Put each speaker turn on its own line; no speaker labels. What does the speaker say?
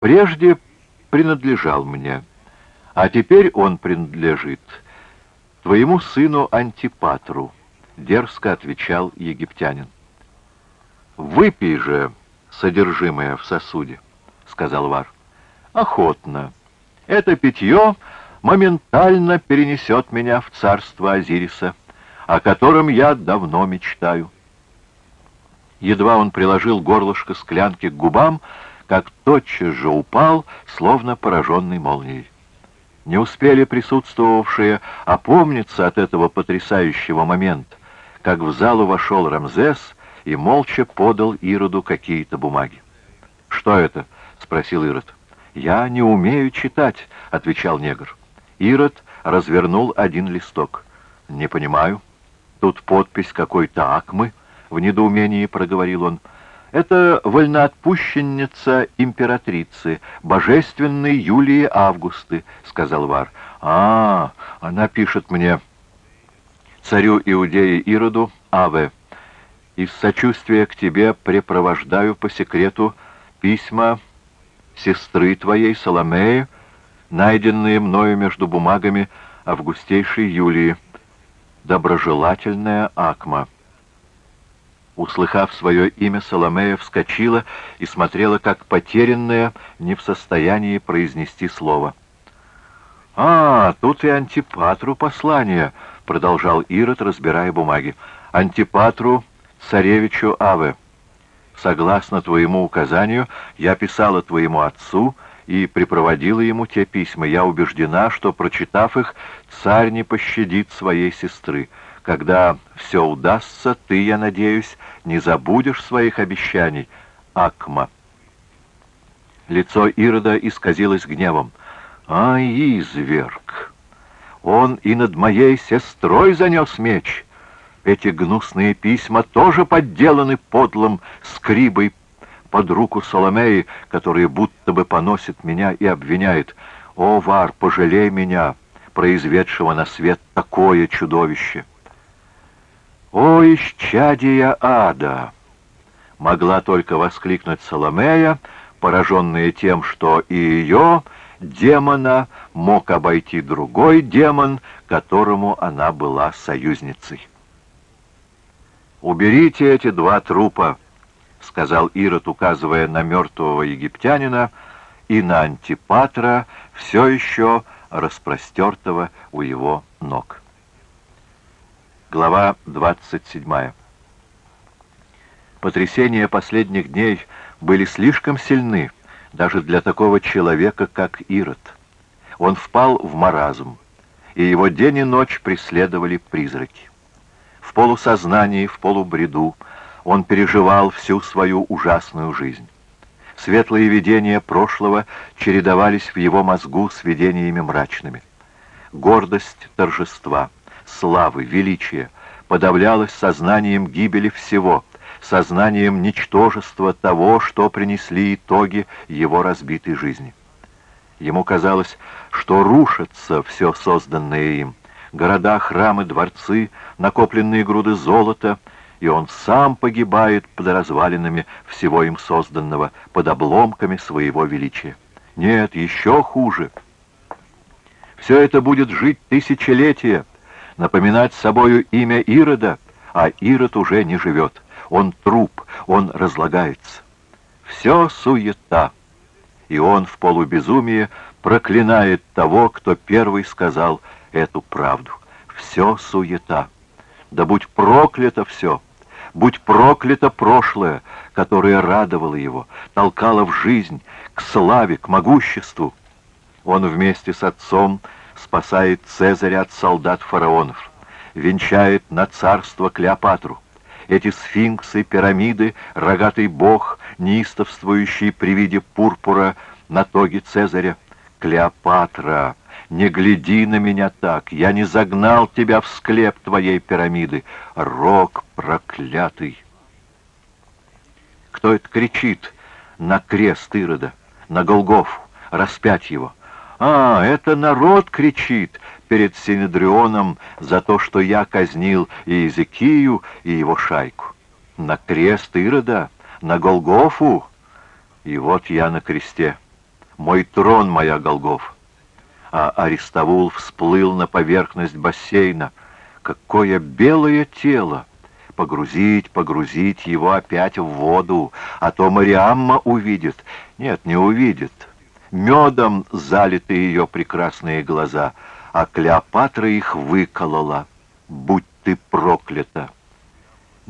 прежде принадлежал мне, а теперь он принадлежит твоему сыну Антипатру, дерзко отвечал египтянин. Выпей же содержимое в сосуде, сказал Вар. Охотно. Это питье моментально перенесет меня в царство Азириса, о котором я давно мечтаю. Едва он приложил горлышко склянки к губам, как тотчас же упал, словно пораженный молнией. Не успели присутствовавшие опомниться от этого потрясающего момента, как в залу вошел Рамзес и молча подал Ироду какие-то бумаги. «Что это?» — спросил Ирод. «Я не умею читать», — отвечал негр. Ирод развернул один листок. «Не понимаю. Тут подпись какой-то Акмы», — в недоумении проговорил он. «Это вольноотпущенница императрицы, божественной Юлии Августы», — сказал Вар. «А, она пишет мне, царю Иудеи Ироду, Аве, из сочувствия к тебе препровождаю по секрету письма сестры твоей Соломеи, найденные мною между бумагами августейшей Юлии. Доброжелательная Акма. Услыхав свое имя, Соломея вскочила и смотрела, как потерянная, не в состоянии произнести слово. «А, тут и Антипатру послание», — продолжал Ирод, разбирая бумаги. «Антипатру, царевичу Аве. Согласно твоему указанию, я писала твоему отцу и припроводила ему те письма. Я убеждена, что, прочитав их, царь не пощадит своей сестры. Когда все удастся, ты, я надеюсь, не забудешь своих обещаний, Акма. Лицо Ирода исказилось гневом. «Ай, изверг! Он и над моей сестрой занес меч!» Эти гнусные письма тоже подделаны подлым скрибой под руку Соломеи, которая будто бы поносит меня и обвиняет. «О, Вар, пожалей меня, произведшего на свет такое чудовище!» «О, исчадие ада!» Могла только воскликнуть Соломея, пораженная тем, что и ее, демона, мог обойти другой демон, которому она была союзницей. «Уберите эти два трупа!» — сказал Ирод, указывая на мертвого египтянина и на Антипатра, все еще распростертого у его ног. Глава 27. Потрясения последних дней были слишком сильны даже для такого человека, как Ирод. Он впал в маразм, и его день и ночь преследовали призраки. В полусознании, в полубреду он переживал всю свою ужасную жизнь. Светлые видения прошлого чередовались в его мозгу с видениями мрачными. Гордость торжества, славы, величия подавлялась сознанием гибели всего, сознанием ничтожества того, что принесли итоги его разбитой жизни. Ему казалось, что рушится все созданное им, города, храмы, дворцы, накопленные груды золота, и он сам погибает под развалинами всего им созданного, под обломками своего величия. Нет, еще хуже. Все это будет жить тысячелетия, напоминать собою имя Ирода, а Ирод уже не живет. Он труп, он разлагается. Все суета. И он в полубезумии проклинает того, кто первый сказал эту правду. Все суета. Да будь проклято все! Будь проклято прошлое, которое радовало его, толкало в жизнь, к славе, к могуществу. Он вместе с отцом спасает Цезаря от солдат фараонов, венчает на царство Клеопатру. Эти сфинксы, пирамиды, рогатый бог, неистовствующий при виде пурпура на тоге Цезаря. Клеопатра! Не гляди на меня так, я не загнал тебя в склеп твоей пирамиды. Рок проклятый! Кто это кричит на крест Ирода, на Голгофу, распять его? А, это народ кричит перед Синедрионом за то, что я казнил и Иезекию, и его шайку. На крест Ирода, на Голгофу, и вот я на кресте. мой трон, моя Голгоф. А Аристовул всплыл на поверхность бассейна. Какое белое тело! Погрузить, погрузить его опять в воду, а то Мариамма увидит. Нет, не увидит. Медом залиты ее прекрасные глаза, а Клеопатра их выколола. Будь ты проклята!